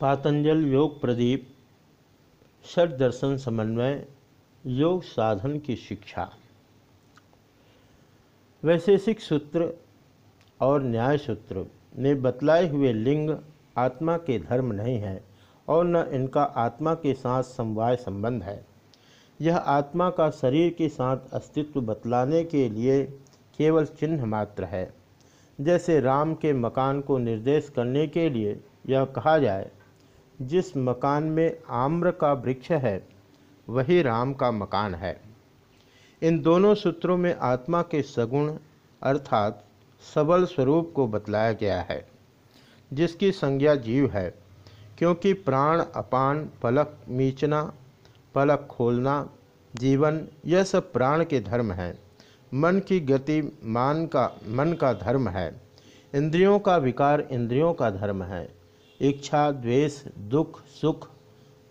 पातंजल योग प्रदीप, षट दर्शन समन्वय, योग साधन की शिक्षा। वैशेषिक सूत्र और न्याय सूत्र ने बतलाए हुए लिंग आत्मा के धर्म नहीं है और न इनका आत्मा के साथ समवाय संबंध है। यह आत्मा का शरीर के साथ अस्तित्व बतलाने के लिए केवल चिन्ह मात्र है। जैसे राम के मकान को निर्देश करने के लिए यह कहा जाए जिस मकान में आम्र का वृक्ष है, वही राम का मकान है। इन दोनों सूत्रों में आत्मा के सगुण अर्थात सबल स्वरूप को बतलाया गया है, जिसकी संज्ञा जीव है, क्योंकि प्राण, अपान, पलक, मीचना, पलक खोलना, जीवन, यह सब प्राण के धर्म हैं। मन की गति, मान का, मन का धर्म है। इंद्रियों का विकार इंद्रियों का धर्म है। इच्छा, द्वेष, दुख, सुख,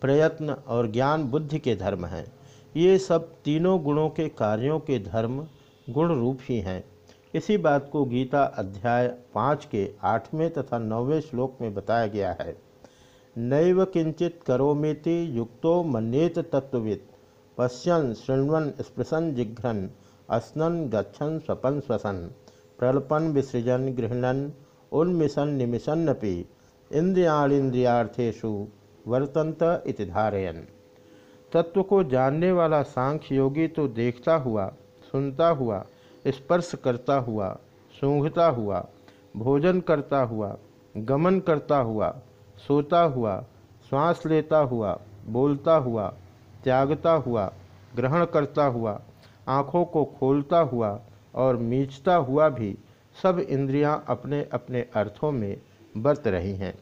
प्रयत्न और ज्ञान बुद्धि के धर्म हैं। ये सब तीनों गुणों के कार्यों के धर्म गुण रूप ही हैं। इसी बात को गीता अध्याय पाँच के आठवें तथा नौवें श्लोक में बताया गया है। नैव किंचित करोमिति युक्तो मनेत तत्वविद पश्यन, शृण्वन, स्पृशन, जिघ्रन, अस्नन, गच्छन, स्वपन स्वसन प्रलपन, विसृजन, गृहणन उन्मिशन निमिषन्नपि। इंद्रियाणिंद्रियार्थेशु वर्तंत इति धारयन। तत्व को जानने वाला सांख्य योगी तो देखता हुआ, सुनता हुआ, स्पर्श करता हुआ, सूंघता हुआ, भोजन करता हुआ, गमन करता हुआ, सोता हुआ, श्वास लेता हुआ, बोलता हुआ, त्यागता हुआ, ग्रहण करता हुआ, आँखों को खोलता हुआ और मीचता हुआ भी सब इंद्रियाँ अपने अपने अर्थों में बरत रही हैं।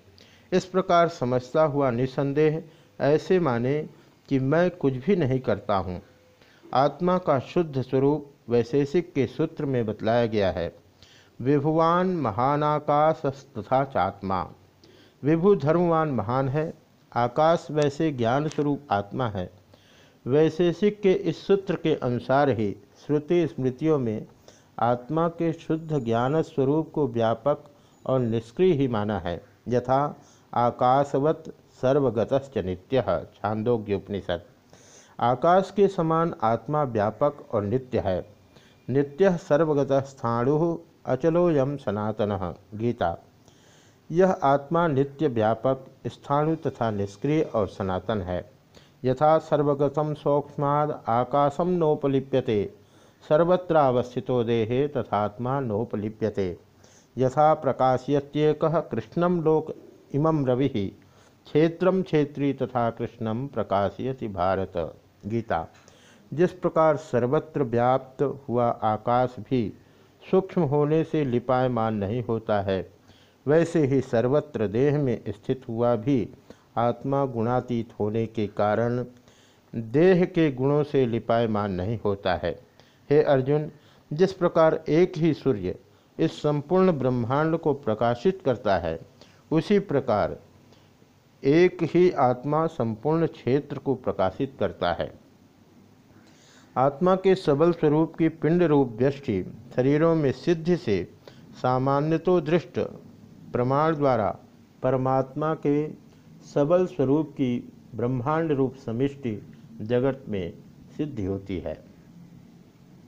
इस प्रकार समझता हुआ निसंदेह ऐसे माने कि मैं कुछ भी नहीं करता हूँ। आत्मा का शुद्ध स्वरूप वैशेषिक के सूत्र में बतलाया गया है। विभुवान महानाकाश तथा चात्मा। विभु धर्मवान महान है। आकाश वैसे ज्ञान स्वरूप आत्मा है। वैशेषिक के इस सूत्र के अनुसार ही श्रुति स्मृतियों में आत्मा के शुद्ध ज्ञान स्वरूप को व्यापक और निष्क्रिय ही माना है। यथा आकाशवत सर्वगतश्च नित्य छांदोग्य उपनिषद आकाश के समान आत्मा व्यापक और नित्य है। नित्य सर्वगत स्थाणु अचलोयम सनातन, गीता। यह आत्मा नित्य व्यापक, स्थाणु तथा निष्क्रिय और सनातन है। यथा सर्वगतम सौक्ष्माद आकाशम नोपलिप्यते। सर्वत्रावस्थितो देहे तथात्मा नोपलिप्यते। यथा प्रकाशयत्येक कृष्णम लोक इमं रवि, क्षेत्र क्षेत्री तथा कृष्णम प्रकाशयति भारत। गीता। जिस प्रकार सर्वत्र व्याप्त हुआ आकाश भी सूक्ष्म होने से लिपायमान नहीं होता है, वैसे ही सर्वत्र देह में स्थित हुआ भी आत्मा गुणातीत होने के कारण देह के गुणों से लिपायमान नहीं होता है। हे अर्जुन, जिस प्रकार एक ही सूर्य इस संपूर्ण ब्रह्मांड को प्रकाशित करता है। उसी प्रकार एक ही आत्मा संपूर्ण क्षेत्र को प्रकाशित करता है। आत्मा के सबल स्वरूप की पिंड रूप व्यष्टि शरीरों में सिद्धि से सामान्यतो दृष्ट प्रमाण द्वारा परमात्मा के सबल स्वरूप की ब्रह्मांड रूप समिष्टि जगत में सिद्धि होती है।